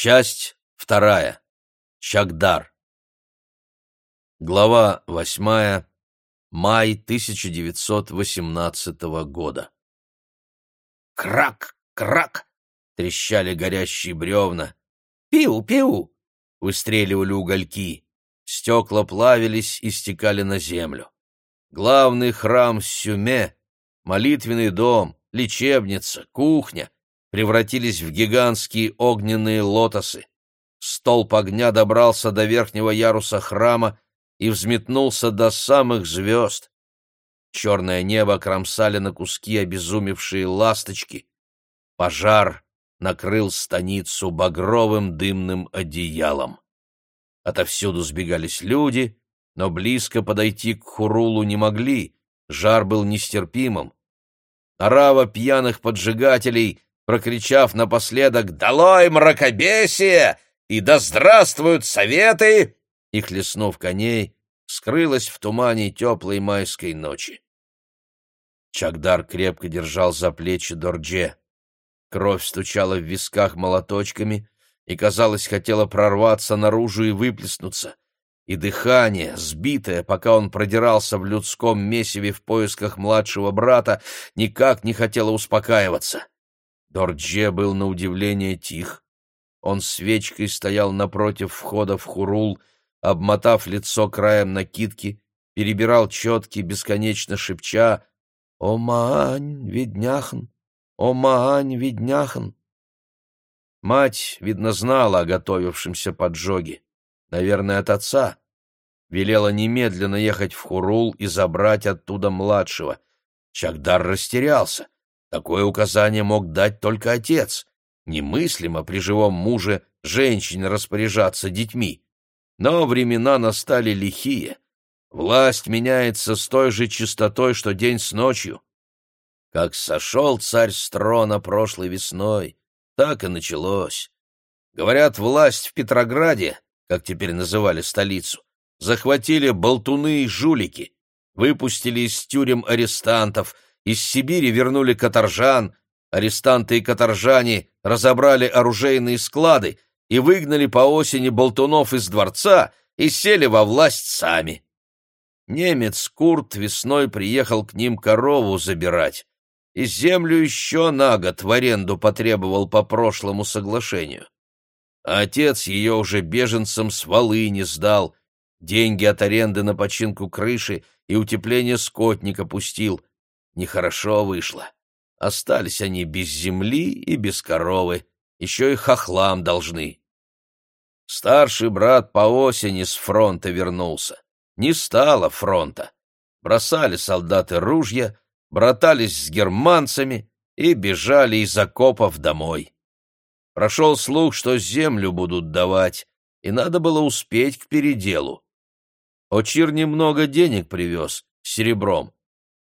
Часть вторая. Чагдар. Глава восьмая. Май 1918 года. Крак, крак! Трещали горящие бревна. Пиу, пиу! Выстреливали угольки. Стекла плавились и стекали на землю. Главный храм Сюме, молитвенный дом, лечебница, кухня превратились в гигантские огненные лотосы. Столб огня добрался до верхнего яруса храма и взметнулся до самых звезд. Черное небо кромсали на куски обезумевшие ласточки. Пожар накрыл станицу багровым дымным одеялом. Отовсюду сбегались люди, но близко подойти к Хурулу не могли, жар был нестерпимым. Орава пьяных поджигателей, прокричав напоследок «Долой мракобесие!» и «Да здравствуют советы!» и, хлестнув коней, скрылась в тумане теплой майской ночи. Чагдар крепко держал за плечи Дордже. Кровь стучала в висках молоточками и, казалось, хотела прорваться наружу и выплеснуться. И дыхание, сбитое, пока он продирался в людском месиве в поисках младшего брата, никак не хотело успокаиваться. Дордже был на удивление тих. Он свечкой стоял напротив входа в хурул, обмотав лицо краем накидки, перебирал четки, бесконечно шепча «О, Маань, видняхн! О, Маань, видняхн!» Мать, видно, знала о готовившемся поджоге. Наверное, от отца. Велела немедленно ехать в Хурул и забрать оттуда младшего. Чагдар растерялся. Такое указание мог дать только отец. Немыслимо при живом муже женщине распоряжаться детьми. Но времена настали лихие. Власть меняется с той же частотой, что день с ночью. Как сошел царь с трона прошлой весной, так и началось. Говорят, власть в Петрограде, как теперь называли столицу, захватили болтуны и жулики, выпустили из тюрем арестантов, из Сибири вернули каторжан, арестанты и каторжане разобрали оружейные склады и выгнали по осени болтунов из дворца и сели во власть сами. Немец Курт весной приехал к ним корову забирать, и землю еще на год в аренду потребовал по прошлому соглашению. А отец ее уже беженцам с Волыни сдал, деньги от аренды на починку крыши и утепление скотника пустил. Нехорошо вышло. Остались они без земли и без коровы, еще и хохлам должны. Старший брат по осени с фронта вернулся. Не стало фронта. Бросали солдаты ружья, братались с германцами и бежали из окопов домой. Прошел слух, что землю будут давать, и надо было успеть к переделу. Очир немного денег привез, серебром.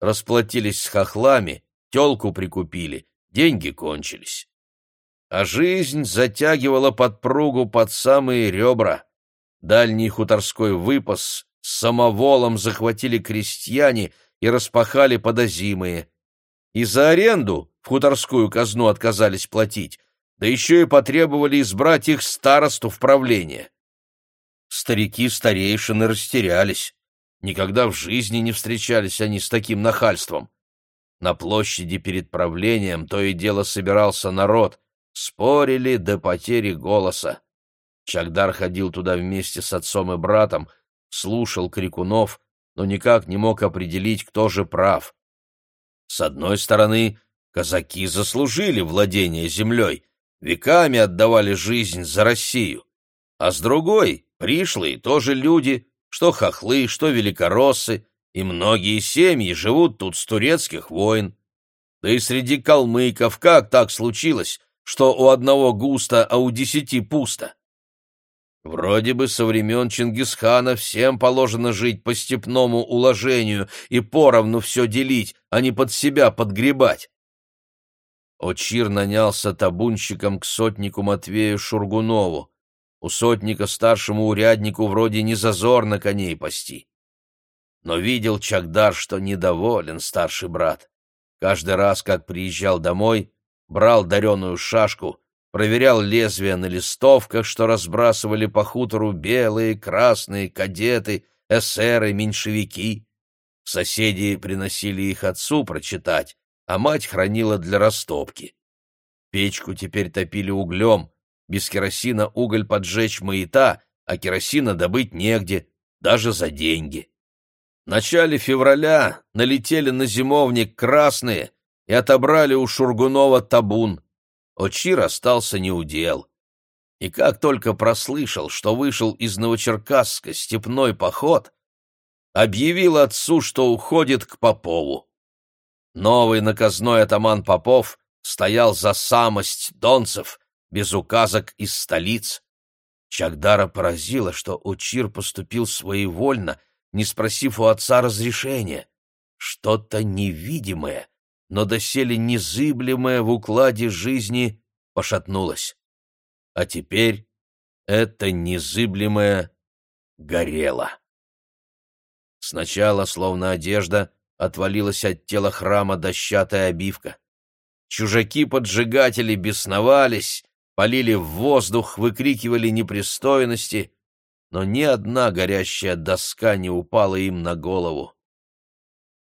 Расплатились с хохлами, телку прикупили, деньги кончились. А жизнь затягивала подпругу под самые ребра. Дальний хуторской выпас с самоволом захватили крестьяне и распахали подозимые. И за аренду в хуторскую казну отказались платить, да еще и потребовали избрать их старосту в правление. Старики-старейшины растерялись. Никогда в жизни не встречались они с таким нахальством. На площади перед правлением то и дело собирался народ, спорили до потери голоса. Чагдар ходил туда вместе с отцом и братом, слушал крикунов, но никак не мог определить, кто же прав. С одной стороны, казаки заслужили владение землей, веками отдавали жизнь за Россию, а с другой — пришлые тоже люди, что хохлы, что великороссы, и многие семьи живут тут с турецких войн. Да и среди калмыков как так случилось, что у одного густо, а у десяти пусто? Вроде бы со времен Чингисхана всем положено жить по степному уложению и поровну все делить, а не под себя подгребать. Очир нанялся табунщиком к сотнику Матвею Шургунову. У сотника старшему уряднику вроде не зазорно коней пасти. Но видел Чагдар, что недоволен старший брат. Каждый раз, как приезжал домой, брал дареную шашку, проверял лезвия на листовках, что разбрасывали по хутору белые, красные, кадеты, эсеры, меньшевики. Соседи приносили их отцу прочитать, а мать хранила для растопки. Печку теперь топили углем, без керосина уголь поджечь маята, а керосина добыть негде, даже за деньги. В начале февраля налетели на зимовник красные и отобрали у Шургунова табун. Очир остался неудел. И как только прослышал, что вышел из Новочеркасска степной поход, объявил отцу, что уходит к Попову. Новый наказной атаман Попов стоял за самость донцев, без указок из столиц. Чагдара поразило, что Учир поступил своевольно, не спросив у отца разрешения. Что-то невидимое, но доселе незыблемое в укладе жизни пошатнулось. А теперь это незыблемое горело. Сначала, словно одежда, отвалилась от тела храма дощатая обивка. Чужаки-поджигатели бесновались, полили в воздух, выкрикивали непристойности, но ни одна горящая доска не упала им на голову.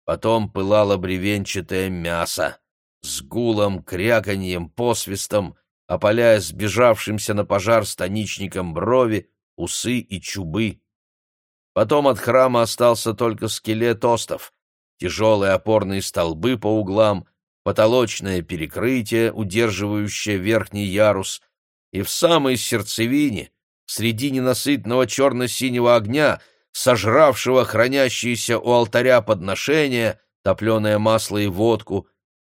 Потом пылало бревенчатое мясо, с гулом, кряканьем, посвистом, опаляя сбежавшимся на пожар станичникам брови, усы и чубы. Потом от храма остался только скелет остов, тяжелые опорные столбы по углам, потолочное перекрытие, удерживающее верхний ярус, и в самой сердцевине, среди ненасытного черно-синего огня, сожравшего хранящиеся у алтаря подношения, топленое масло и водку,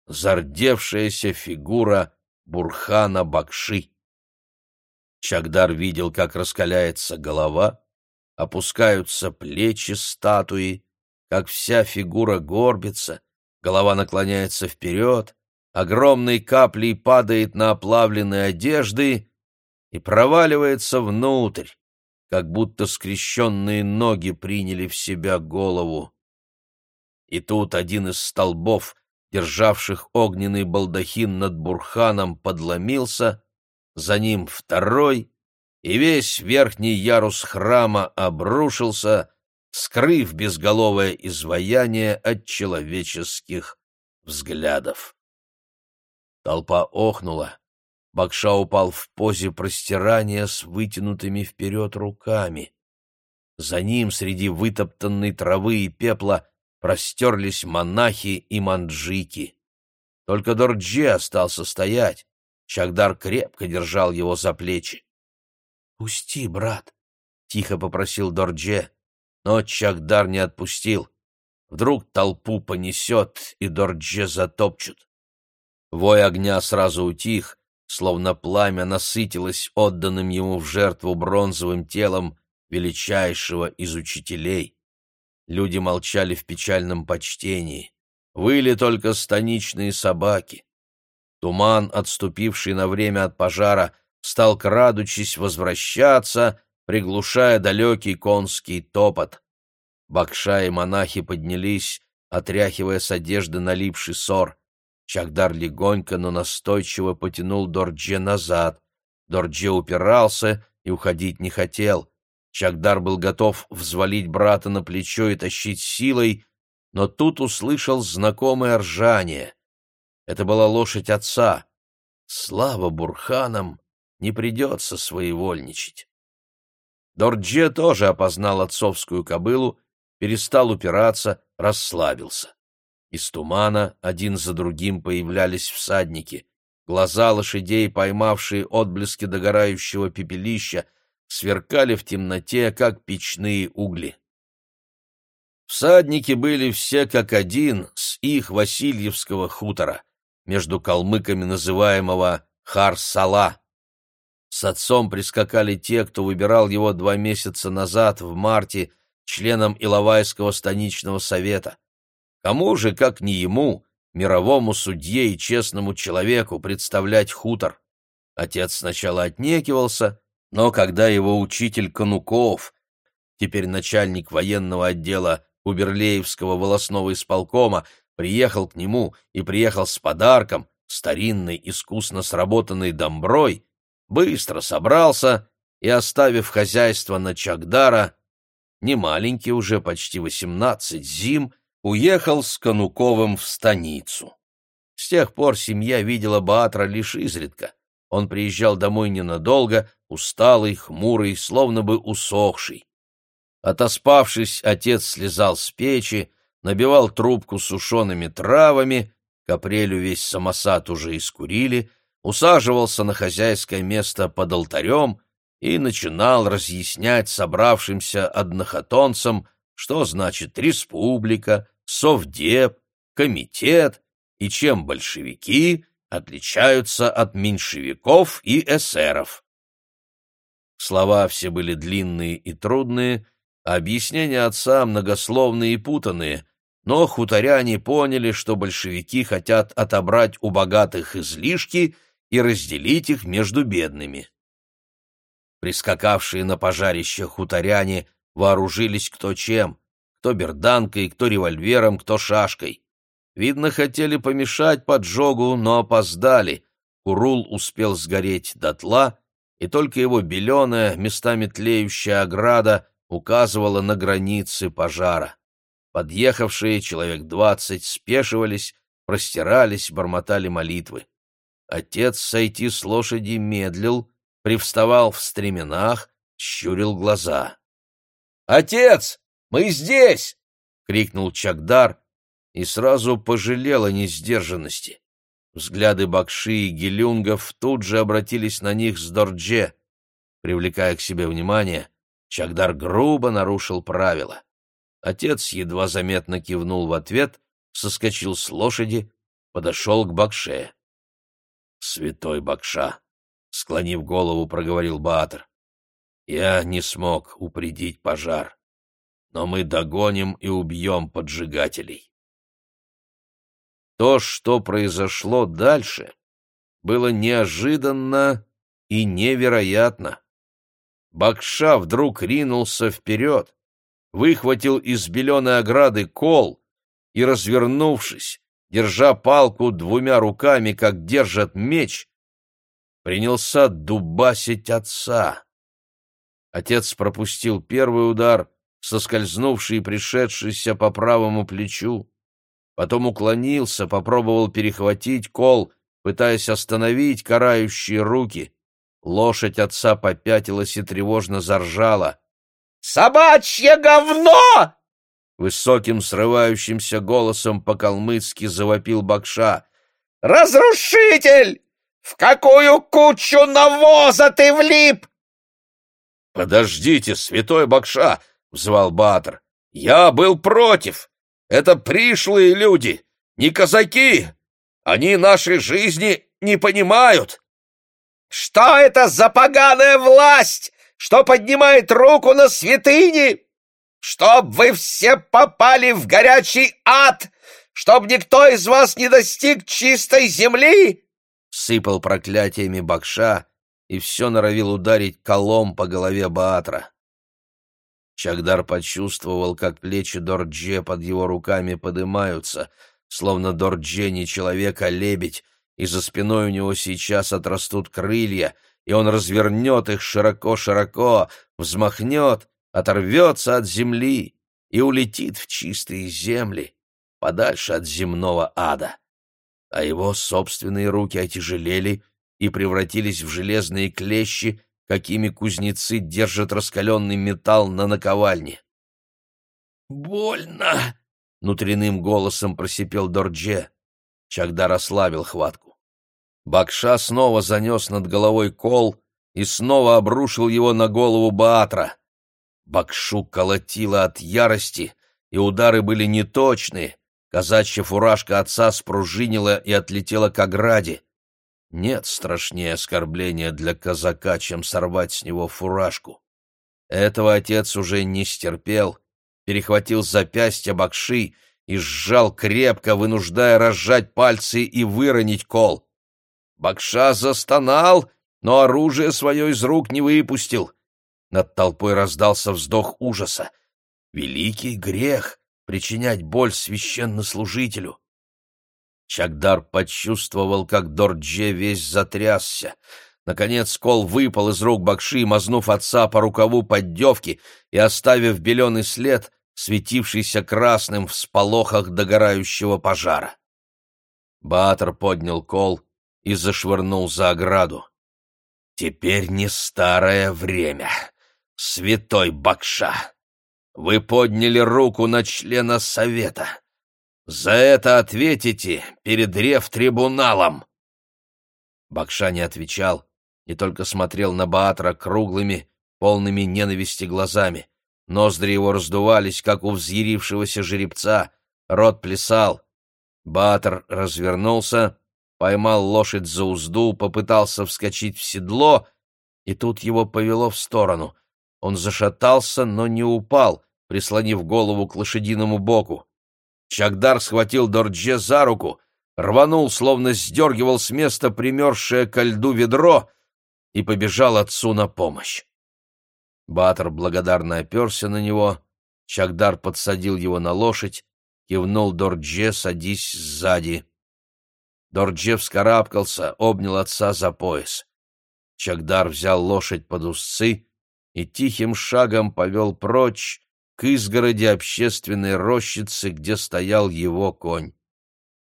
зардевшаяся фигура Бурхана Бакши. Чагдар видел, как раскаляется голова, опускаются плечи статуи, как вся фигура горбится, голова наклоняется вперед, огромной каплей падает на оплавленные одежды и проваливается внутрь, как будто скрещенные ноги приняли в себя голову. И тут один из столбов, державших огненный балдахин над бурханом, подломился, за ним второй, и весь верхний ярус храма обрушился, скрыв безголовое изваяние от человеческих взглядов. Толпа охнула. Бакша упал в позе простирания с вытянутыми вперед руками. За ним среди вытоптанной травы и пепла простерлись монахи и манджики. Только Дорджи остался стоять. Чагдар крепко держал его за плечи. — Пусти, брат, — тихо попросил Дордже, но Чагдар не отпустил. Вдруг толпу понесет, и Дордже затопчут. Вой огня сразу утих, словно пламя насытилось отданным ему в жертву бронзовым телом величайшего из учителей. Люди молчали в печальном почтении. Выли только станичные собаки. Туман, отступивший на время от пожара, стал, крадучись, возвращаться, приглушая далекий конский топот. Бакша и монахи поднялись, отряхивая с одежды налипший сор. Чагдар легонько, но настойчиво потянул Дордже назад. Дордже упирался и уходить не хотел. Чагдар был готов взвалить брата на плечо и тащить силой, но тут услышал знакомое ржание. Это была лошадь отца. Слава бурханам, не придется своевольничать. Дордже тоже опознал отцовскую кобылу, перестал упираться, расслабился. Из тумана один за другим появлялись всадники. Глаза лошадей, поймавшие отблески догорающего пепелища, сверкали в темноте, как печные угли. Всадники были все как один с их Васильевского хутора, между калмыками называемого Хар-Сала. С отцом прискакали те, кто выбирал его два месяца назад, в марте, членом Иловайского станичного совета. Кому же, как не ему, мировому судье и честному человеку, представлять хутор? Отец сначала отнекивался, но когда его учитель Конуков, теперь начальник военного отдела Уберлеевского волосного исполкома, приехал к нему и приехал с подарком, старинной, искусно сработанной домброй, быстро собрался и, оставив хозяйство на Чагдара, немаленький уже почти восемнадцать зим, уехал с Конуковым в станицу. С тех пор семья видела Баатра лишь изредка. Он приезжал домой ненадолго, усталый, хмурый, словно бы усохший. Отоспавшись, отец слезал с печи, набивал трубку сушеными травами, к апрелю весь самосад уже искурили, усаживался на хозяйское место под алтарем и начинал разъяснять собравшимся однохотонцам, что значит республика, совдеп, комитет и чем большевики отличаются от меньшевиков и эсеров. Слова все были длинные и трудные, а объяснения отца многословные и путанные, но хуторяне поняли, что большевики хотят отобрать у богатых излишки и разделить их между бедными. Прискакавшие на пожарище хуторяне вооружились кто чем, кто берданкой, кто револьвером, кто шашкой. Видно, хотели помешать поджогу, но опоздали. Курул успел сгореть дотла, и только его беленая, местами тлеющая ограда указывала на границы пожара. Подъехавшие человек двадцать спешивались, простирались, бормотали молитвы. Отец сойти с лошади медлил, привставал в стременах, щурил глаза. «Отец, мы здесь!» — крикнул Чагдар и сразу пожалел о несдержанности. Взгляды Бакши и Гелюнгов тут же обратились на них с Дордже. Привлекая к себе внимание, Чагдар грубо нарушил правила. Отец едва заметно кивнул в ответ, соскочил с лошади, подошел к Бакше. «Святой Бакша!» — склонив голову, проговорил Баатр. «Я не смог упредить пожар, но мы догоним и убьем поджигателей». То, что произошло дальше, было неожиданно и невероятно. Бакша вдруг ринулся вперед, выхватил из беленой ограды кол и, развернувшись, держа палку двумя руками, как держат меч, принялся дубасить отца. Отец пропустил первый удар, соскользнувший и пришедшийся по правому плечу, потом уклонился, попробовал перехватить кол, пытаясь остановить карающие руки. Лошадь отца попятилась и тревожно заржала. «Собачье говно!» Высоким срывающимся голосом по-калмыцки завопил Бакша. «Разрушитель! В какую кучу навоза ты влип?» «Подождите, святой Бакша!» — взвал Батр. «Я был против! Это пришлые люди, не казаки! Они нашей жизни не понимают!» Что это за поганая власть, что поднимает руку на святыни? Чтоб вы все попали в горячий ад, чтоб никто из вас не достиг чистой земли!» Сыпал проклятиями Бакша и все норовил ударить колом по голове Баатра. Чагдар почувствовал, как плечи Дордже под его руками подымаются, словно Дордже не человек, а лебедь, и за спиной у него сейчас отрастут крылья, и он развернет их широко-широко, взмахнет, оторвется от земли и улетит в чистые земли, подальше от земного ада. А его собственные руки отяжелели и превратились в железные клещи, какими кузнецы держат раскаленный металл на наковальне. «Больно!» — внутренним голосом просипел Дордже. Чагдар ослабил хватку. Бакша снова занес над головой кол и снова обрушил его на голову Баатра. Бакшу колотило от ярости, и удары были неточные. Казачья фуражка отца спружинила и отлетела к ограде. Нет страшнее оскорбления для казака, чем сорвать с него фуражку. Этого отец уже не стерпел, перехватил запястье Бакши и сжал крепко, вынуждая разжать пальцы и выронить кол. Бакша застонал, но оружие свое из рук не выпустил. Над толпой раздался вздох ужаса. Великий грех — причинять боль священнослужителю. Чагдар почувствовал, как Дордже весь затрясся. Наконец кол выпал из рук Бакши, мазнув отца по рукаву поддевки и оставив беленый след, светившийся красным в сполохах догорающего пожара. Баатр поднял кол и зашвырнул за ограду. «Теперь не старое время, святой Бакша! Вы подняли руку на члена совета. За это ответите перед рев-трибуналом!» Бакша не отвечал, и только смотрел на Баатра круглыми, полными ненависти глазами. Ноздри его раздувались, как у взъярившегося жеребца, рот плясал. Баатр развернулся, поймал лошадь за узду, попытался вскочить в седло, и тут его повело в сторону. Он зашатался, но не упал, прислонив голову к лошадиному боку. Чагдар схватил Дордже за руку, рванул, словно сдергивал с места примерзшее ко льду ведро, и побежал отцу на помощь. Батор благодарно оперся на него, Чагдар подсадил его на лошадь, кивнул Дордже «садись сзади». Дордже вскарабкался, обнял отца за пояс. Чагдар взял лошадь под узцы и тихим шагом повел прочь к изгороди общественной рощицы, где стоял его конь.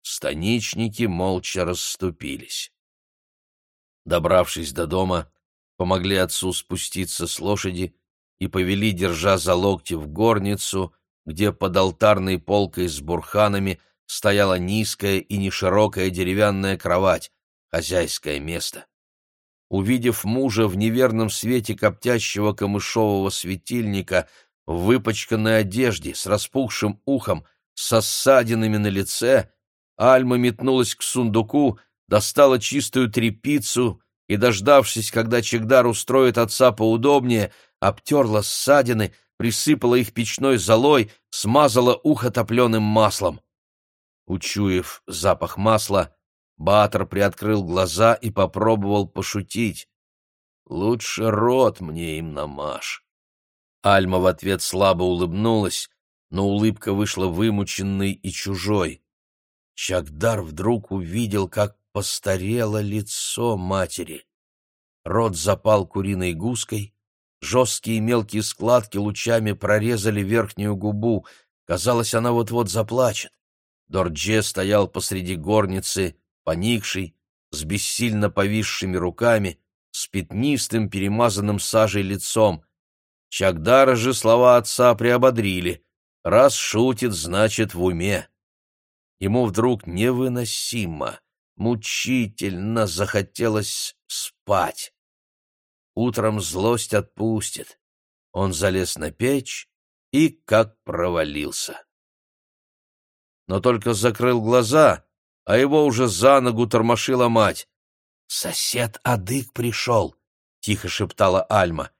Станичники молча расступились. Добравшись до дома, помогли отцу спуститься с лошади и повели, держа за локти, в горницу, где под алтарной полкой с бурханами стояла низкая и неширокая деревянная кровать, хозяйское место. Увидев мужа в неверном свете коптящего камышового светильника, в выпачканной одежде, с распухшим ухом, со ссадинами на лице, Альма метнулась к сундуку, достала чистую тряпицу и, дождавшись, когда Чегдар устроит отца поудобнее, обтерла ссадины, присыпала их печной золой, смазала ухо топленым маслом. Учуяв запах масла, Баатр приоткрыл глаза и попробовал пошутить. «Лучше рот мне им намажь». Альма в ответ слабо улыбнулась, но улыбка вышла вымученной и чужой. Чагдар вдруг увидел, как постарело лицо матери. Рот запал куриной гуской, жесткие мелкие складки лучами прорезали верхнюю губу, казалось, она вот-вот заплачет. Дордже стоял посреди горницы, поникший, с бессильно повисшими руками, с пятнистым, перемазанным сажей лицом. Чагдара же слова отца приободрили. Раз шутит, значит, в уме. Ему вдруг невыносимо, мучительно захотелось спать. Утром злость отпустит. Он залез на печь и как провалился. Но только закрыл глаза, а его уже за ногу тормошила мать. «Сосед Адык пришел», — тихо шептала Альма.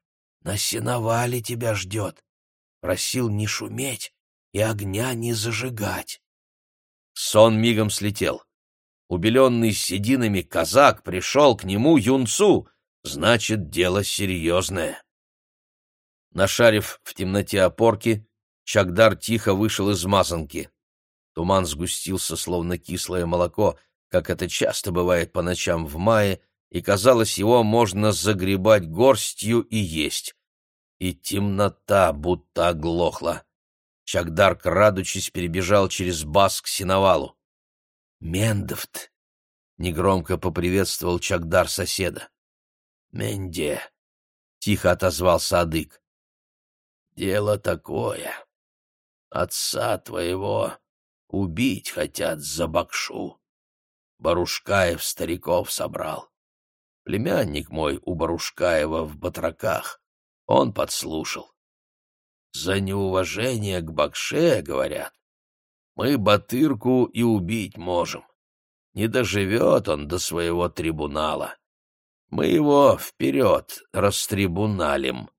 «На сеновале тебя ждет. Просил не шуметь и огня не зажигать». Сон мигом слетел. Убеленный сединами казак пришел к нему юнцу, значит, дело серьезное. Нашарив в темноте опорки, Чагдар тихо вышел из мазанки. Туман сгустился, словно кислое молоко, как это часто бывает по ночам в мае, и, казалось, его можно загребать горстью и есть. И темнота будто оглохла. Чагдар, крадучись, перебежал через бас к синовалу. «Мендовт!» — негромко поприветствовал Чагдар соседа. «Менде!» — тихо отозвался Адык. «Дело такое. Отца твоего убить хотят за бакшу. Барушкаев стариков собрал. Племянник мой у Барушкаева в батраках. Он подслушал. За неуважение к Бакше, говорят, мы Батырку и убить можем. Не доживет он до своего трибунала. Мы его вперед растрибуналим.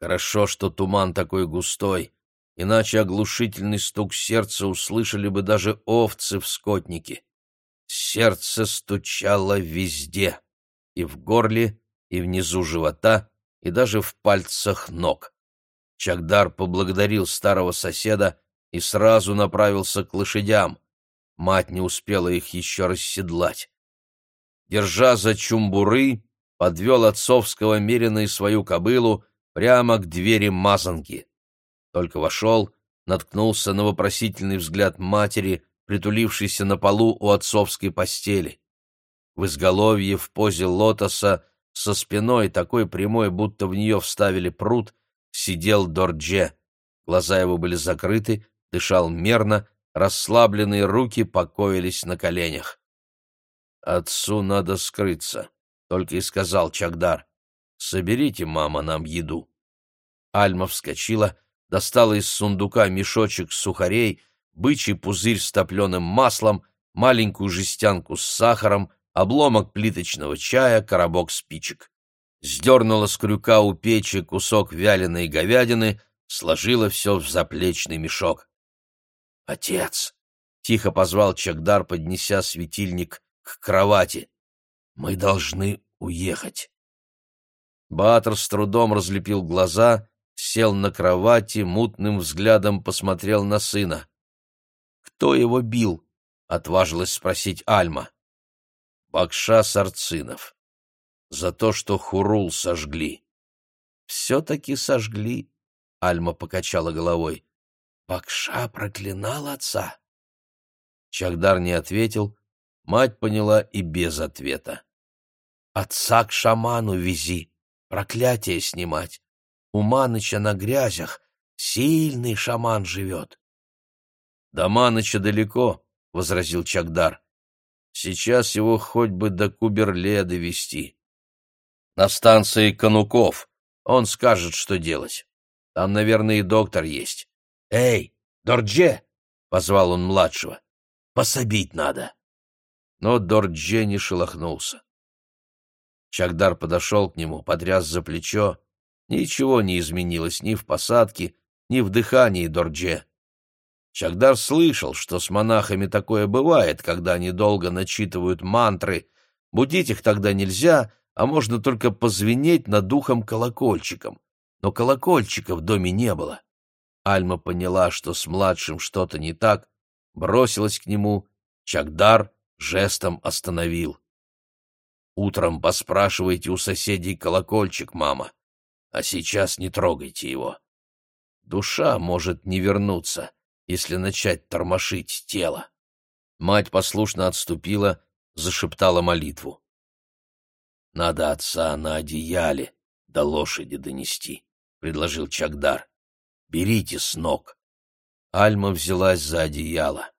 Хорошо, что туман такой густой, иначе оглушительный стук сердца услышали бы даже овцы в скотнике. Сердце стучало везде, и в горле, и внизу живота, и даже в пальцах ног. Чагдар поблагодарил старого соседа и сразу направился к лошадям. Мать не успела их еще расседлать. Держа за чумбуры, подвел отцовского мерина и свою кобылу прямо к двери мазанки. Только вошел, наткнулся на вопросительный взгляд матери, притулившейся на полу у отцовской постели. В изголовье в позе лотоса, со спиной такой прямой, будто в нее вставили пруд, сидел Дордже. Глаза его были закрыты, дышал мерно, расслабленные руки покоились на коленях. «Отцу надо скрыться», — только и сказал Чагдар. «Соберите, мама, нам еду». Альма вскочила, достала из сундука мешочек сухарей, бычий пузырь с топленым маслом, маленькую жестянку с сахаром, обломок плиточного чая, коробок спичек. Сдернула с крюка у печи кусок вяленой говядины, сложила все в заплечный мешок. «Отец!» — тихо позвал Чагдар, поднеся светильник к кровати. «Мы должны уехать». Баатр с трудом разлепил глаза, сел на кровати, мутным взглядом посмотрел на сына. «Кто его бил?» — отважилась спросить Альма. «Бакша Сарцинов. За то, что Хурул сожгли». «Все-таки сожгли», — Альма покачала головой. Бакша проклинал отца. Чагдар не ответил, мать поняла и без ответа. Отца к шаману вези, проклятие снимать. У Маныча на грязях сильный шаман живет. До Маныча далеко, — возразил Чагдар. Сейчас его хоть бы до Куберле довести. На станции Конуков. Он скажет, что делать. Там, наверное, и доктор есть. «Эй, Дордже!» — позвал он младшего. «Пособить надо!» Но Дордже не шелохнулся. Чагдар подошел к нему, потряс за плечо. Ничего не изменилось ни в посадке, ни в дыхании Дордже. Чагдар слышал, что с монахами такое бывает, когда они долго начитывают мантры. Будить их тогда нельзя, а можно только позвенеть над духом колокольчиком. Но колокольчика в доме не было. Альма поняла, что с младшим что-то не так, бросилась к нему, Чагдар жестом остановил. «Утром поспрашивайте у соседей колокольчик, мама, а сейчас не трогайте его. Душа может не вернуться, если начать тормошить тело». Мать послушно отступила, зашептала молитву. «Надо отца на одеяле до лошади донести», — предложил Чагдар. Берите с ног. Альма взялась за одеяло.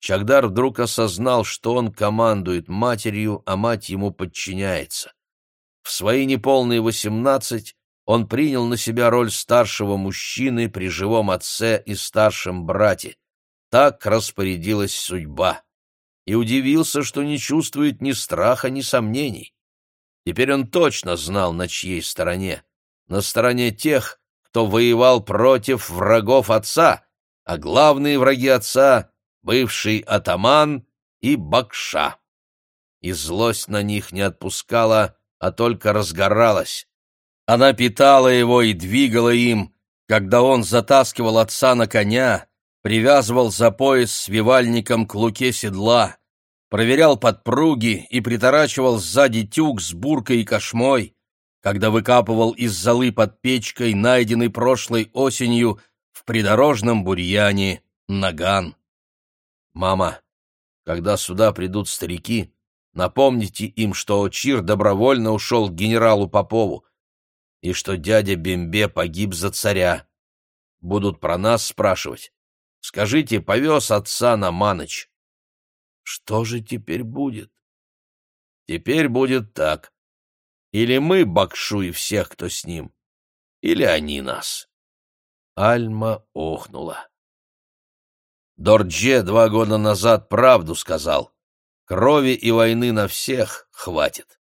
Чагдар вдруг осознал, что он командует матерью, а мать ему подчиняется. В свои неполные восемнадцать он принял на себя роль старшего мужчины при живом отце и старшем брате. Так распорядилась судьба. И удивился, что не чувствует ни страха, ни сомнений. Теперь он точно знал, на чьей стороне. На стороне тех, кто воевал против врагов отца, а главные враги отца — бывший атаман и Бакша. И злость на них не отпускала, а только разгоралась. Она питала его и двигала им, когда он затаскивал отца на коня, привязывал за пояс свивальником к луке седла, проверял подпруги и приторачивал сзади тюк с буркой и кошмой, когда выкапывал из золы под печкой, найденный прошлой осенью в придорожном бурьяне, наган. «Мама, когда сюда придут старики, напомните им, что Очир добровольно ушел к генералу Попову и что дядя Бембе погиб за царя. Будут про нас спрашивать. Скажите, повез отца на Маныч». «Что же теперь будет?» «Теперь будет так. Или мы Бакшу и всех, кто с ним, или они нас. Альма охнула. Дордже два года назад правду сказал. Крови и войны на всех хватит.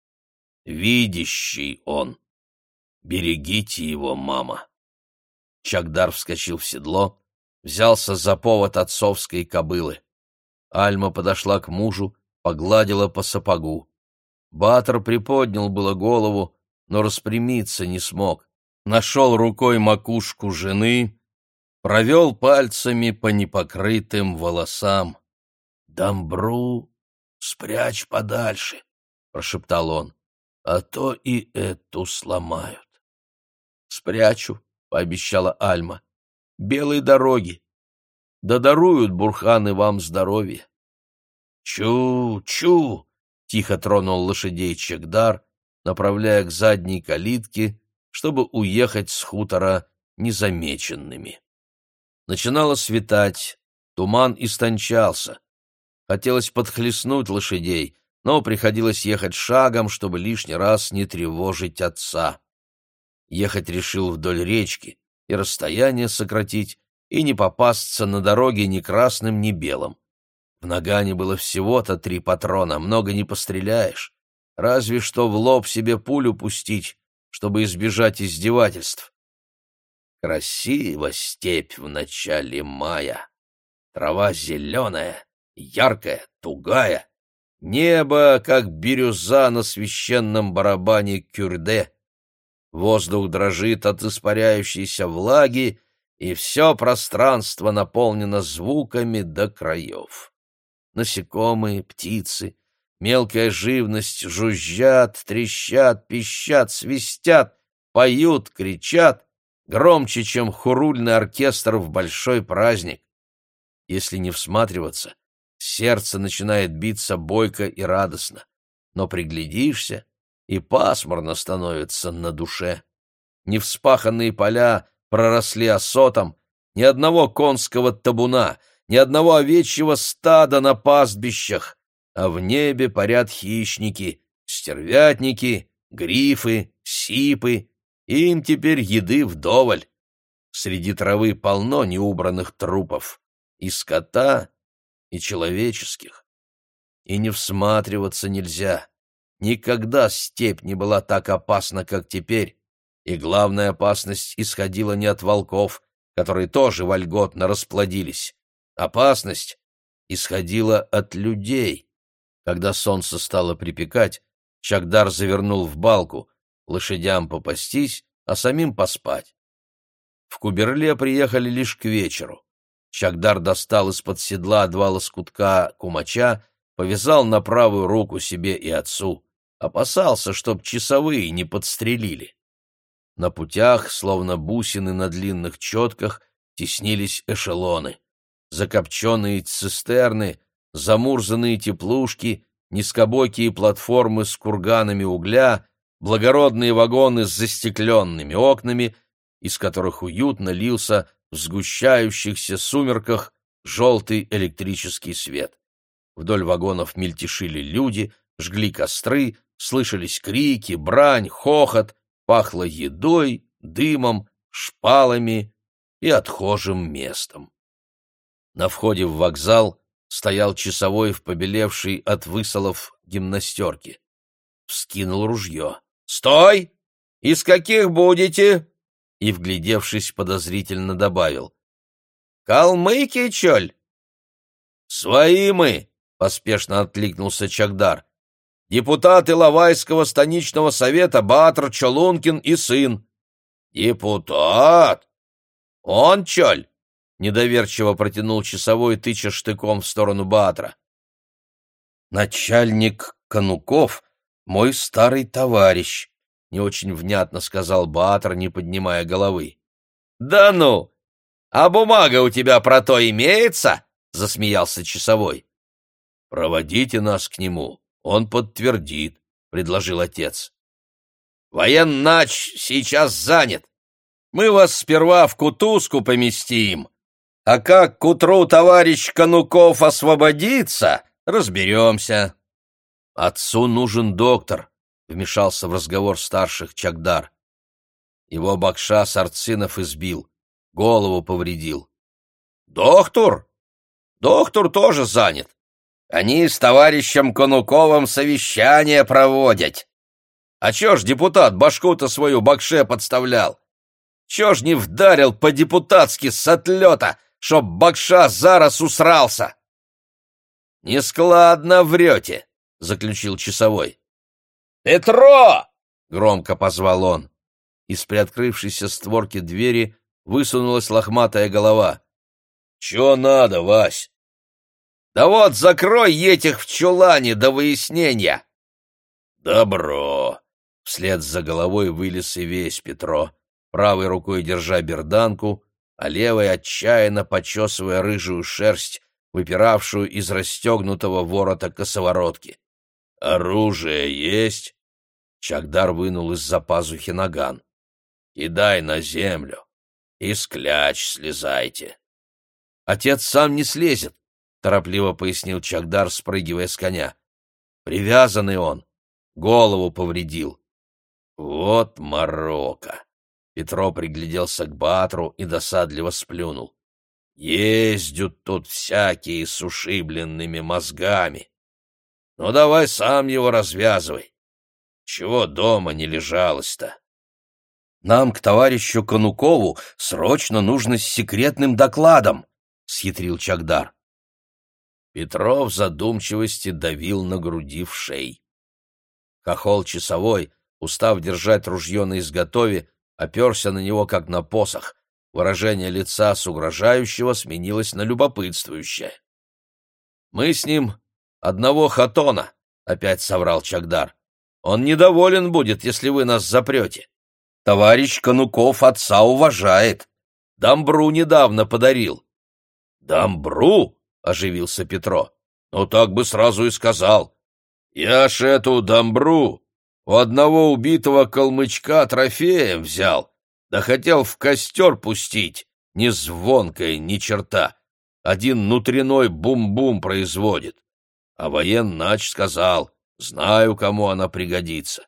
Видящий он. Берегите его, мама. Чагдар вскочил в седло, взялся за повод отцовской кобылы. Альма подошла к мужу, погладила по сапогу. Батор приподнял было голову, но распрямиться не смог. Нашел рукой макушку жены, провел пальцами по непокрытым волосам. «Дамбру спрячь подальше», — прошептал он. а то и эту сломают. «Спрячу», — пообещала Альма. «Белые дороги. Да даруют бурханы вам здоровье». «Чу-чу!» — тихо тронул лошадей Чегдар, направляя к задней калитке, чтобы уехать с хутора незамеченными. Начинало светать, туман истончался. Хотелось подхлестнуть лошадей, но приходилось ехать шагом, чтобы лишний раз не тревожить отца. Ехать решил вдоль речки и расстояние сократить, и не попасться на дороге ни красным, ни белым. В нагане было всего-то три патрона, много не постреляешь. Разве что в лоб себе пулю пустить, чтобы избежать издевательств. Красиво степь в начале мая. Трава зеленая, яркая, тугая. Небо, как бирюза на священном барабане кюрде. Воздух дрожит от испаряющейся влаги, и все пространство наполнено звуками до краев. Насекомые, птицы, мелкая живность жужжат, трещат, пищат, свистят, поют, кричат, громче, чем хурульный оркестр в большой праздник. Если не всматриваться, сердце начинает биться бойко и радостно, но приглядишься, и пасмурно становится на душе. Невспаханные поля проросли осотом, ни одного конского табуна, ни одного овечьего стада на пастбищах, а в небе парят хищники, стервятники, грифы, сипы, им теперь еды вдоволь. Среди травы полно неубранных трупов и скота, и человеческих. И не всматриваться нельзя. Никогда степь не была так опасна, как теперь, и главная опасность исходила не от волков, которые тоже вольготно расплодились. Опасность исходила от людей. Когда солнце стало припекать, Чагдар завернул в балку, лошадям попастись, а самим поспать. В Куберле приехали лишь к вечеру. Чагдар достал из-под седла два лоскутка кумача, повязал на правую руку себе и отцу. Опасался, чтоб часовые не подстрелили. На путях, словно бусины на длинных четках, теснились эшелоны. Закопченные цистерны, замурзанные теплушки, низкобокие платформы с курганами угля, благородные вагоны с застекленными окнами, из которых уютно лился в сгущающихся сумерках желтый электрический свет. Вдоль вагонов мельтешили люди, жгли костры, слышались крики, брань, хохот, пахло едой, дымом, шпалами и отхожим местом. На входе в вокзал стоял часовой в побелевшей от высолов гимнастерке. Вскинул ружье. «Стой! Из каких будете?» и, вглядевшись, подозрительно добавил. «Калмыки, чоль?» «Свои мы!» — поспешно откликнулся Чагдар. «Депутаты Лавайского станичного совета Батр Чолункин и сын». «Депутат? Он, чоль?» — недоверчиво протянул часовой, тыча штыком в сторону Батра. «Начальник Конуков — мой старый товарищ», не очень внятно сказал Баатр, не поднимая головы. «Да ну! А бумага у тебя про то имеется?» — засмеялся часовой. «Проводите нас к нему, он подтвердит», — предложил отец. «Военнач сейчас занят. Мы вас сперва в кутузку поместим, а как к утру товарищ Конуков освободится, разберемся». «Отцу нужен доктор», вмешался в разговор старших Чагдар. Его Бакша Сарцинов избил, голову повредил. «Доктор? Доктор тоже занят. Они с товарищем Конуковым совещание проводят. А чё ж депутат башку-то свою Бакше подставлял? Чё ж не вдарил по-депутатски с отлета, чтоб Бакша зараз усрался?» «Нескладно врете», — заключил часовой. «Петро!» — громко позвал он. Из приоткрывшейся створки двери высунулась лохматая голова. «Чё надо, Вась?» «Да вот, закрой этих в чулане до выяснения!» «Добро!» Вслед за головой вылез и весь Петро, правой рукой держа берданку, а левой отчаянно почесывая рыжую шерсть, выпиравшую из расстегнутого ворота косоворотки. «Оружие есть?» Чагдар вынул из-за пазухи наган. «Кидай на землю и с кляч слезайте». «Отец сам не слезет», — торопливо пояснил Чагдар, спрыгивая с коня. «Привязанный он, голову повредил». «Вот морока!» Петро пригляделся к Батру и досадливо сплюнул. «Ездят тут всякие с ушибленными мозгами. Ну, давай сам его развязывай. Чего дома не лежалось-то?» «Нам к товарищу Конукову срочно нужно с секретным докладом», — схитрил Чагдар. Петров в задумчивости давил на груди в шей. Хохол часовой, устав держать ружье на изготове, оперся на него, как на посох. Выражение лица с угрожающего сменилось на любопытствующее. «Мы с ним одного хатона», — опять соврал Чагдар. «Он недоволен будет, если вы нас запрете. Товарищ Конуков отца уважает. Дамбру недавно подарил». «Дамбру?» — оживился Петро. «Ну, так бы сразу и сказал. Я ж эту дамбру у одного убитого калмычка трофеем взял, да хотел в костер пустить, ни звонкой, ни черта. Один внутренной бум-бум производит. А военнач сказал, знаю, кому она пригодится.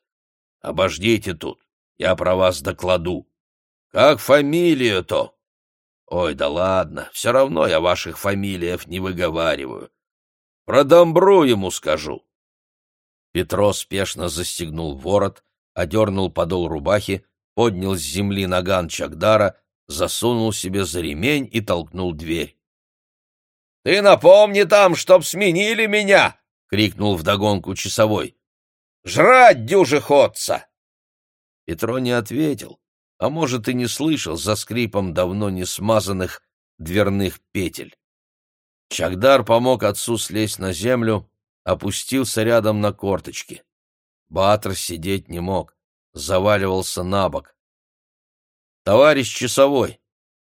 Обождите тут, я про вас докладу. Как фамилия-то? Ой, да ладно, все равно я ваших фамилиев не выговариваю. Про Домбру ему скажу. Петро спешно застегнул ворот, одернул подол рубахи, поднял с земли наган Чагдара, засунул себе за ремень и толкнул дверь. — Ты напомни там, чтоб сменили меня! — крикнул вдогонку часовой. — Жрать дюже ходца! Петро не ответил, а может и не слышал за скрипом давно не смазанных дверных петель. Чагдар помог отцу слезть на землю, опустился рядом на корточки. Баатр сидеть не мог, заваливался на бок. «Товарищ часовой,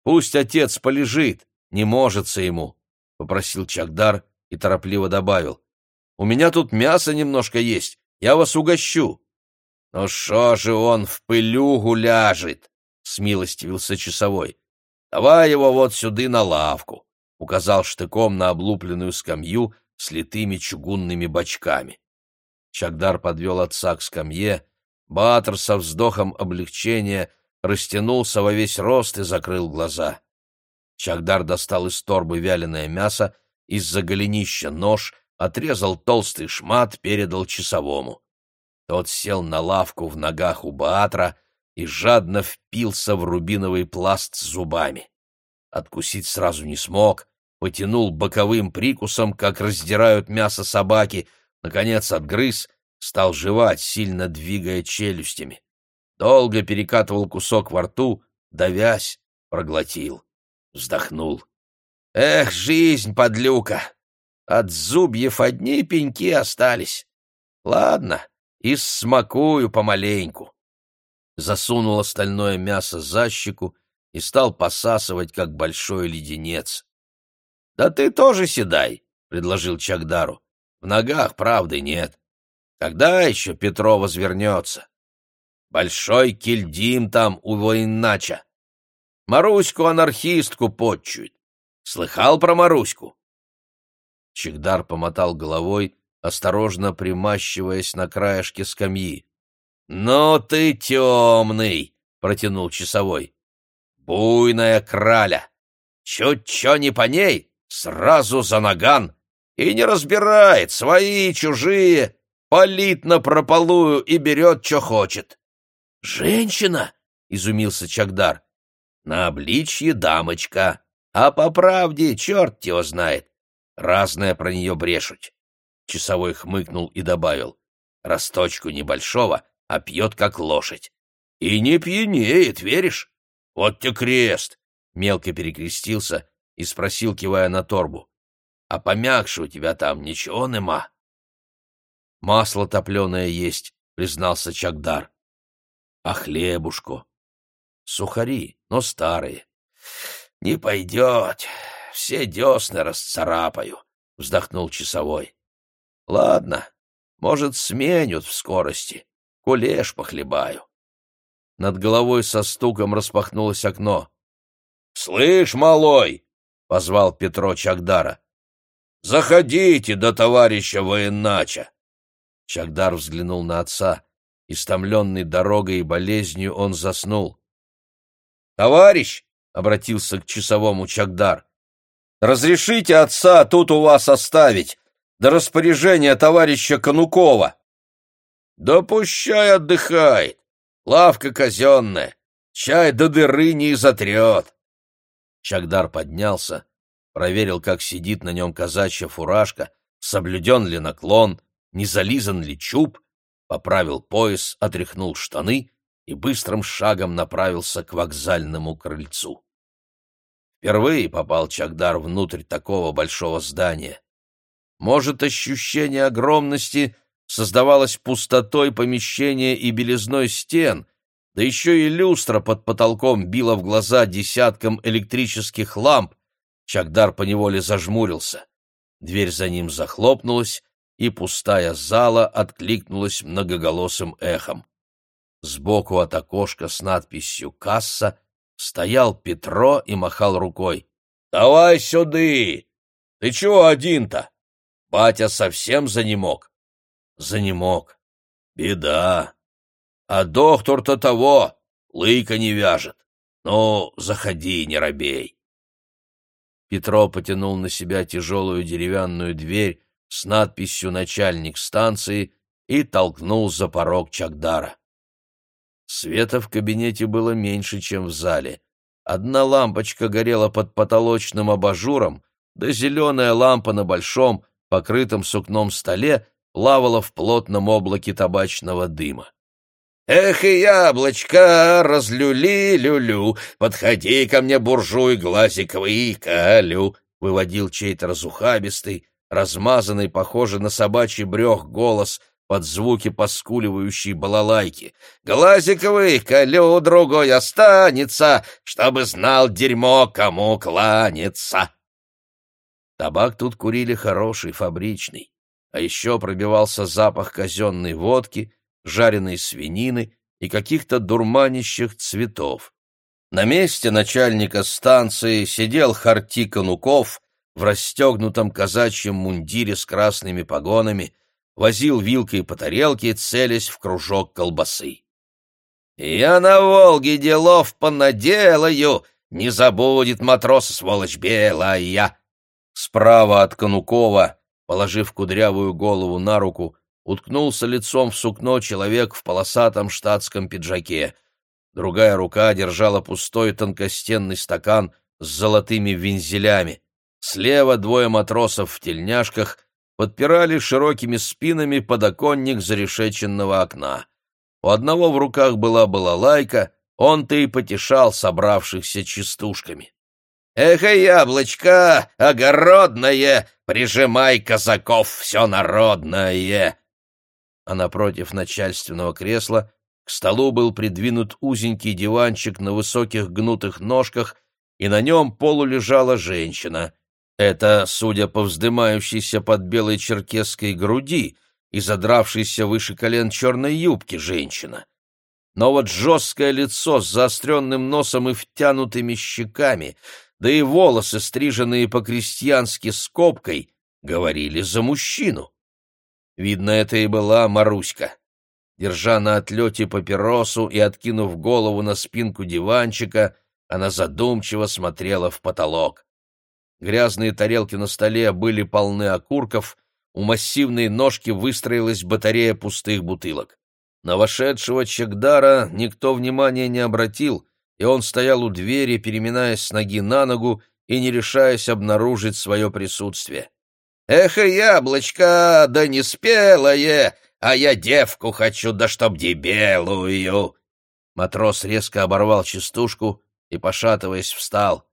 пусть отец полежит, не можется ему», — попросил Чагдар и торопливо добавил. «У меня тут мясо немножко есть, я вас угощу». «Ну шо же он в пылюгу ляжет?» — смилостивился часовой. «Давай его вот сюда на лавку», — указал штыком на облупленную скамью, с литыми чугунными бочками. Чагдар подвел отца к скамье, Баатр со вздохом облегчения растянулся во весь рост и закрыл глаза. Чагдар достал из торбы вяленое мясо, из-за голенища нож, отрезал толстый шмат, передал часовому. Тот сел на лавку в ногах у Баатра и жадно впился в рубиновый пласт зубами. Откусить сразу не смог, потянул боковым прикусом, как раздирают мясо собаки, наконец отгрыз, стал жевать, сильно двигая челюстями. Долго перекатывал кусок во рту, давясь, проглотил. Вздохнул. «Эх, жизнь, подлюка! От зубьев одни пеньки остались. Ладно, и смакую помаленьку». Засунул остальное мясо за щеку и стал посасывать, как большой леденец. «Да ты тоже седай», — предложил Чагдару. «В ногах правды нет. Когда еще Петро возвернется? Большой кильдим там у воинача. Маруську-анархистку подчует. Слыхал про Маруську?» Чагдар помотал головой, осторожно примащиваясь на краешке скамьи. «Ну ты темный!» — протянул часовой. «Буйная краля! Чуть-чё не по ней, сразу за наган и не разбирает, свои и чужие, палит на прополую и берет, что хочет. «Женщина?» — изумился Чагдар. «На обличье дамочка, а по правде черт его знает. Разное про нее брешуть». Часовой хмыкнул и добавил. «Росточку небольшого, а пьет, как лошадь. И не пьянеет, веришь? Вот те крест!» Мелко перекрестился и спросил, кивая на торбу. — А помягче у тебя там ничего нема? — Масло топленое есть, — признался Чагдар. А хлебушку? Сухари, но старые. Не пойдет, все десны расцарапаю, вздохнул часовой. Ладно, может, сменят в скорости, кулеш похлебаю. Над головой со стуком распахнулось окно. «Слышь, малой!» — позвал Петро Чагдара. «Заходите до товарища военнача!» Чагдар взглянул на отца. Истомленный дорогой и болезнью он заснул. «Товарищ!» — обратился к часовому Чагдар. «Разрешите отца тут у вас оставить, до распоряжения товарища Конукова!» «Да пущай отдыхает! Лавка казенная, чай до дыры не изотрет!» Чагдар поднялся, проверил, как сидит на нем казачья фуражка, соблюден ли наклон, не зализан ли чуб, поправил пояс, отряхнул штаны и быстрым шагом направился к вокзальному крыльцу. Впервые попал Чагдар внутрь такого большого здания. Может, ощущение огромности создавалось пустотой помещения и белизной стен, да еще и люстра под потолком била в глаза десяткам электрических ламп, Чагдар поневоле зажмурился. Дверь за ним захлопнулась, и пустая зала откликнулась многоголосым эхом. Сбоку от окошка с надписью «Касса» стоял Петро и махал рукой. «Давай сюды! Ты чего один-то? Батя совсем занемог?» «Занемог. Беда. А доктор-то того, лыка не вяжет. Ну, заходи, не робей». Петро потянул на себя тяжелую деревянную дверь с надписью «Начальник станции» и толкнул за порог Чагдара. Света в кабинете было меньше, чем в зале. Одна лампочка горела под потолочным абажуром, да зеленая лампа на большом, покрытом сукном столе плавала в плотном облаке табачного дыма. «Эх и яблочко, разлюли люлю, подходи ко мне, буржуй, глазик выколю», — выводил чей-то разухабистый, размазанный, похоже на собачий брех, голос под звуки поскуливающей балалайки. «Глазик выколю, другой останется, чтобы знал дерьмо, кому кланяться». Табак тут курили хороший, фабричный, а еще пробивался запах казенной водки — жареной свинины и каких-то дурманящих цветов. На месте начальника станции сидел Харти Конуков в расстегнутом казачьем мундире с красными погонами, возил вилкой по тарелке, целясь в кружок колбасы. «Я на Волге делов понаделаю, не забудет матрос, сволочь белая!» Справа от Конукова, положив кудрявую голову на руку, уткнулся лицом в сукно человек в полосатом штатском пиджаке. Другая рука держала пустой тонкостенный стакан с золотыми вензелями. Слева двое матросов в тельняшках подпирали широкими спинами подоконник зарешеченного окна. У одного в руках была балалайка, он-то и потешал собравшихся частушками. «Эх, яблочко, огородное, прижимай казаков, все народное!» а напротив начальственного кресла к столу был придвинут узенький диванчик на высоких гнутых ножках, и на нем полулежала женщина. Это, судя по вздымающейся под белой черкесской груди и задравшейся выше колен черной юбки женщина. Но вот жесткое лицо с заостренным носом и втянутыми щеками, да и волосы, стриженные по-крестьянски скобкой, говорили за мужчину. Видно, это и была Маруська. Держа на отлете папиросу и откинув голову на спинку диванчика, она задумчиво смотрела в потолок. Грязные тарелки на столе были полны окурков, у массивной ножки выстроилась батарея пустых бутылок. На вошедшего Чегдара никто внимания не обратил, и он стоял у двери, переминаясь с ноги на ногу и не решаясь обнаружить свое присутствие. Эх, яблочко, да не спелое, а я девку хочу, да чтоб дебелую. Матрос резко оборвал частушку и, пошатываясь, встал.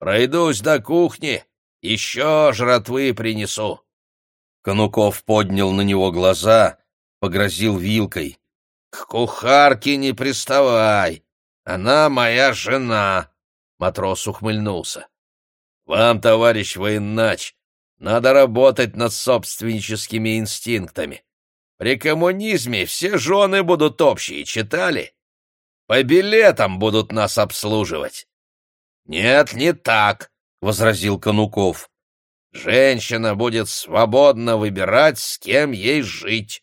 Пройдусь до кухни, еще жратвы принесу. Конуков поднял на него глаза, погрозил вилкой. К кухарке не приставай, она моя жена, — матрос ухмыльнулся. Вам, товарищ военнач, надо работать над собственническими инстинктами. При коммунизме все жены будут общие, читали? По билетам будут нас обслуживать. Нет, не так, — возразил Конуков. Женщина будет свободно выбирать, с кем ей жить.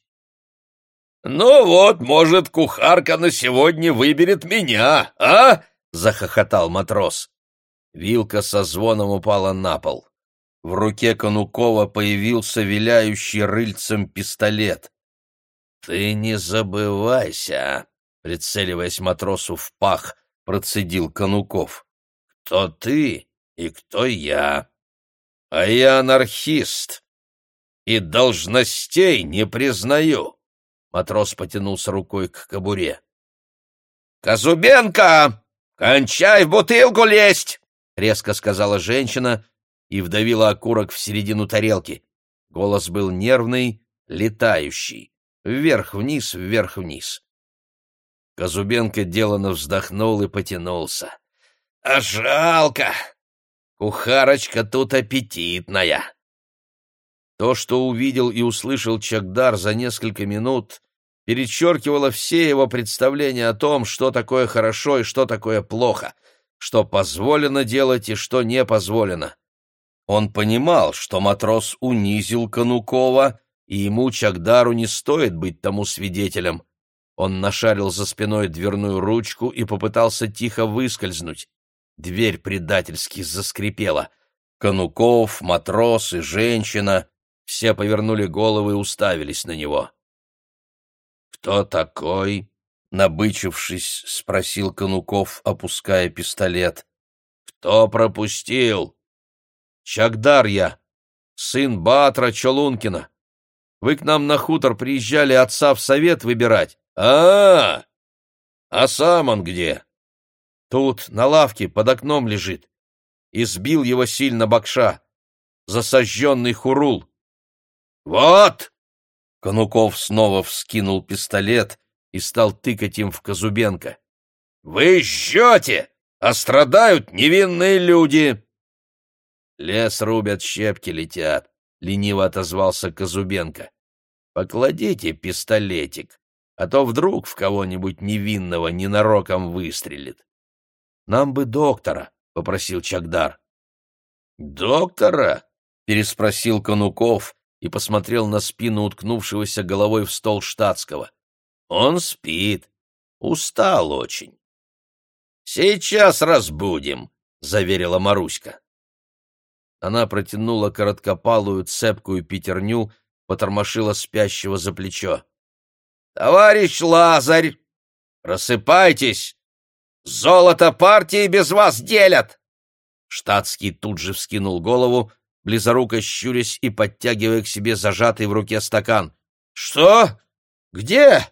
«Ну вот, может, кухарка на сегодня выберет меня, а?» — захохотал матрос. Вилка со звоном упала на пол. В руке Конукова появился виляющий рыльцем пистолет. «Ты не забывайся!» — прицеливаясь матросу в пах, процедил Конуков. «Кто ты и кто я? А я анархист и должностей не признаю!» Матрос потянулся рукой к кобуре. «Казубенко! Кончай в бутылку лезть!» — резко сказала женщина и вдавила окурок в середину тарелки. Голос был нервный, летающий. Вверх-вниз, вверх-вниз. Казубенко делано вздохнул и потянулся. «А жалко! Кухарочка тут аппетитная!» То, что увидел и услышал Чагдар за несколько минут, перечеркивало все его представления о том, что такое хорошо и что такое плохо, что позволено делать и что не позволено. Он понимал, что матрос унизил Конукова, и ему, Чагдару, не стоит быть тому свидетелем. Он нашарил за спиной дверную ручку и попытался тихо выскользнуть. Дверь предательски заскрипела. Конуков, матрос и женщина — все повернули головы и уставились на него. «Кто такой?» — набычившись, спросил Конуков, опуская пистолет. «Кто пропустил?» «Чагдар я, сын Батра Чолункина. Вы к нам на хутор приезжали отца в совет выбирать. А, -а, -а! а сам он где? Тут, на лавке, под окном лежит. Избил его сильно бакша. Засожженный хурул. Вот! Конуков снова вскинул пистолет и стал тыкать им в Казубенко. «Вы жжете, а страдают невинные люди!» «Лес рубят, щепки летят», — лениво отозвался Казубенко. Покладите пистолетик, а то вдруг в кого-нибудь невинного ненароком выстрелит. — Нам бы доктора, — попросил Чагдар. — Доктора? — переспросил Конуков и посмотрел на спину уткнувшегося головой в стол штатского. — Он спит. Устал очень. — Сейчас разбудим, — заверила Маруська. Она протянула короткопалую цепкую пятерню, — потормошила спящего за плечо. «Товарищ Лазарь, просыпайтесь! Золото партии без вас делят!» Штатский тут же вскинул голову, близоруко щурясь и подтягивая к себе зажатый в руке стакан. «Что? Где?»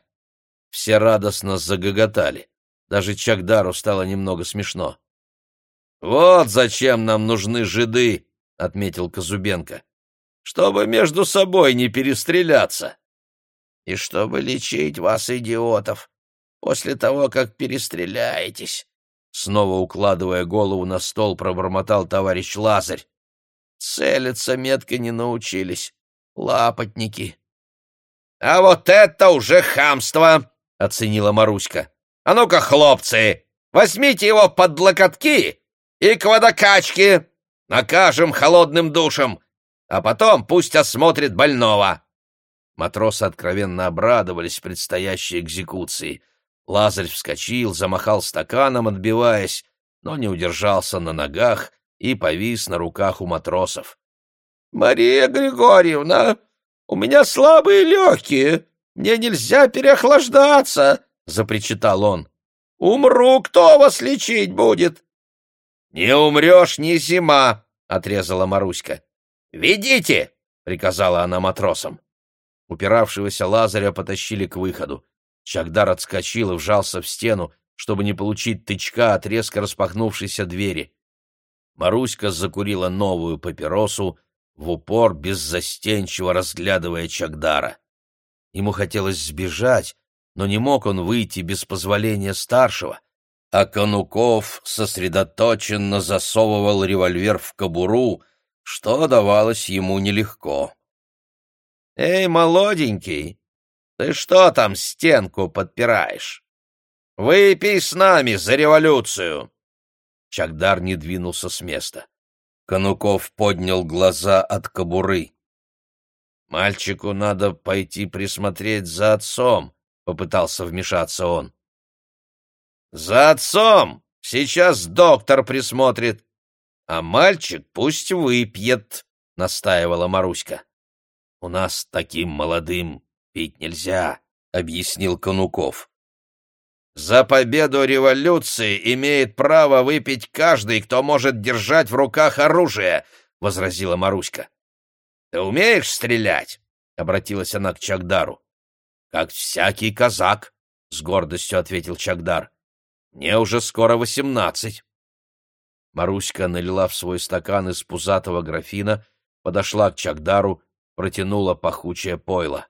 Все радостно загоготали. Даже Чагдару стало немного смешно. «Вот зачем нам нужны жиды», — отметил Казубенко чтобы между собой не перестреляться. И чтобы лечить вас, идиотов, после того, как перестреляетесь. Снова укладывая голову на стол, пробормотал товарищ Лазарь. Целиться метко не научились. Лапотники. — А вот это уже хамство! — оценила Маруська. — А ну-ка, хлопцы, возьмите его под локотки и к водокачке. Накажем холодным душем а потом пусть осмотрит больного. Матросы откровенно обрадовались предстоящей экзекуции. Лазарь вскочил, замахал стаканом, отбиваясь, но не удержался на ногах и повис на руках у матросов. — Мария Григорьевна, у меня слабые легкие, мне нельзя переохлаждаться, — запричитал он. — Умру, кто вас лечить будет? — Не умрешь ни зима, — отрезала Маруська. «Ведите!» — приказала она матросам. Упиравшегося Лазаря потащили к выходу. Чагдар отскочил и вжался в стену, чтобы не получить тычка от резко распахнувшейся двери. Маруська закурила новую папиросу, в упор беззастенчиво разглядывая Чагдара. Ему хотелось сбежать, но не мог он выйти без позволения старшего, а Конуков сосредоточенно засовывал револьвер в кобуру, что давалось ему нелегко. «Эй, молоденький, ты что там стенку подпираешь? Выпей с нами за революцию!» Чагдар не двинулся с места. Конуков поднял глаза от кобуры. «Мальчику надо пойти присмотреть за отцом», — попытался вмешаться он. «За отцом! Сейчас доктор присмотрит, а мальчик пусть выпьет», — настаивала Маруська. «У нас таким молодым пить нельзя», — объяснил Конуков. «За победу революции имеет право выпить каждый, кто может держать в руках оружие», — возразила Маруська. «Ты умеешь стрелять?» — обратилась она к Чагдару. «Как всякий казак», — с гордостью ответил Чагдар. «Мне уже скоро восемнадцать». Маруська налила в свой стакан из пузатого графина, подошла к Чагдару, протянула пахучее пойло.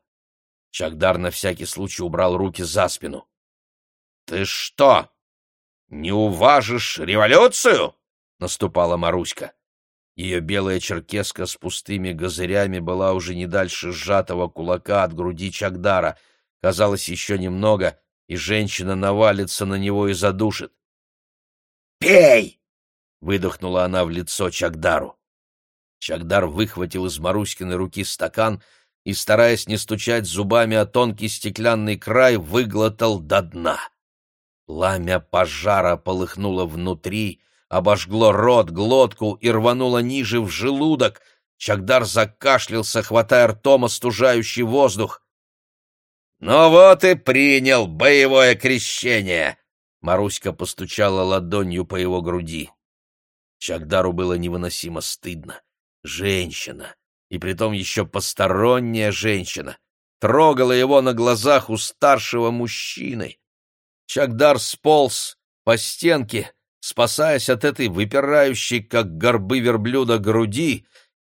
Чагдар на всякий случай убрал руки за спину. «Ты что, не уважишь революцию?» — наступала Маруська. Ее белая черкеска с пустыми газырями была уже не дальше сжатого кулака от груди Чагдара — Казалось, еще немного, и женщина навалится на него и задушит. «Пей!» — выдохнула она в лицо Чагдару. Чагдар выхватил из Маруськиной руки стакан и, стараясь не стучать зубами о тонкий стеклянный край, выглотал до дна. Пламя пожара полыхнуло внутри, обожгло рот, глотку и рвануло ниже в желудок. Чагдар закашлялся, хватая ртом остужающий воздух. «Ну вот и принял боевое крещение!» Маруська постучала ладонью по его груди. Чагдару было невыносимо стыдно. Женщина, и притом еще посторонняя женщина, трогала его на глазах у старшего мужчины. Чагдар сполз по стенке, спасаясь от этой выпирающей, как горбы верблюда, груди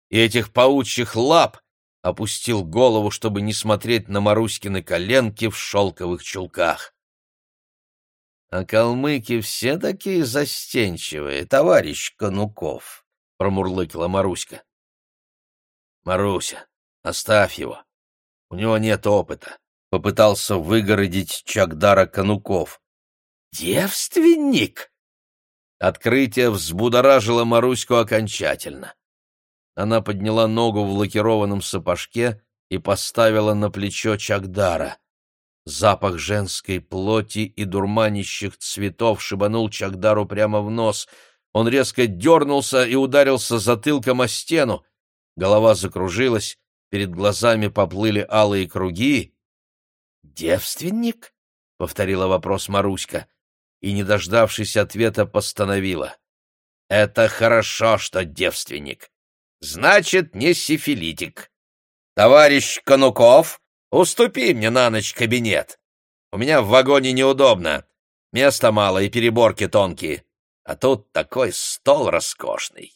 и этих паучьих лап, опустил голову, чтобы не смотреть на Маруськины коленки в шелковых чулках. — А калмыки все такие застенчивые, товарищ Конуков, — промурлыкала Маруська. — Маруся, оставь его. У него нет опыта, — попытался выгородить Чагдара Конуков. — Девственник! Открытие взбудоражило Маруську окончательно. Она подняла ногу в лакированном сапожке и поставила на плечо Чагдара. Запах женской плоти и дурманящих цветов шибанул Чагдару прямо в нос. Он резко дернулся и ударился затылком о стену. Голова закружилась, перед глазами поплыли алые круги. «Девственник?» — повторила вопрос Маруська и, не дождавшись ответа, постановила. «Это хорошо, что девственник. Значит, не сифилитик. Товарищ Конуков, уступи мне на ночь кабинет. У меня в вагоне неудобно. Места мало и переборки тонкие. А тут такой стол роскошный.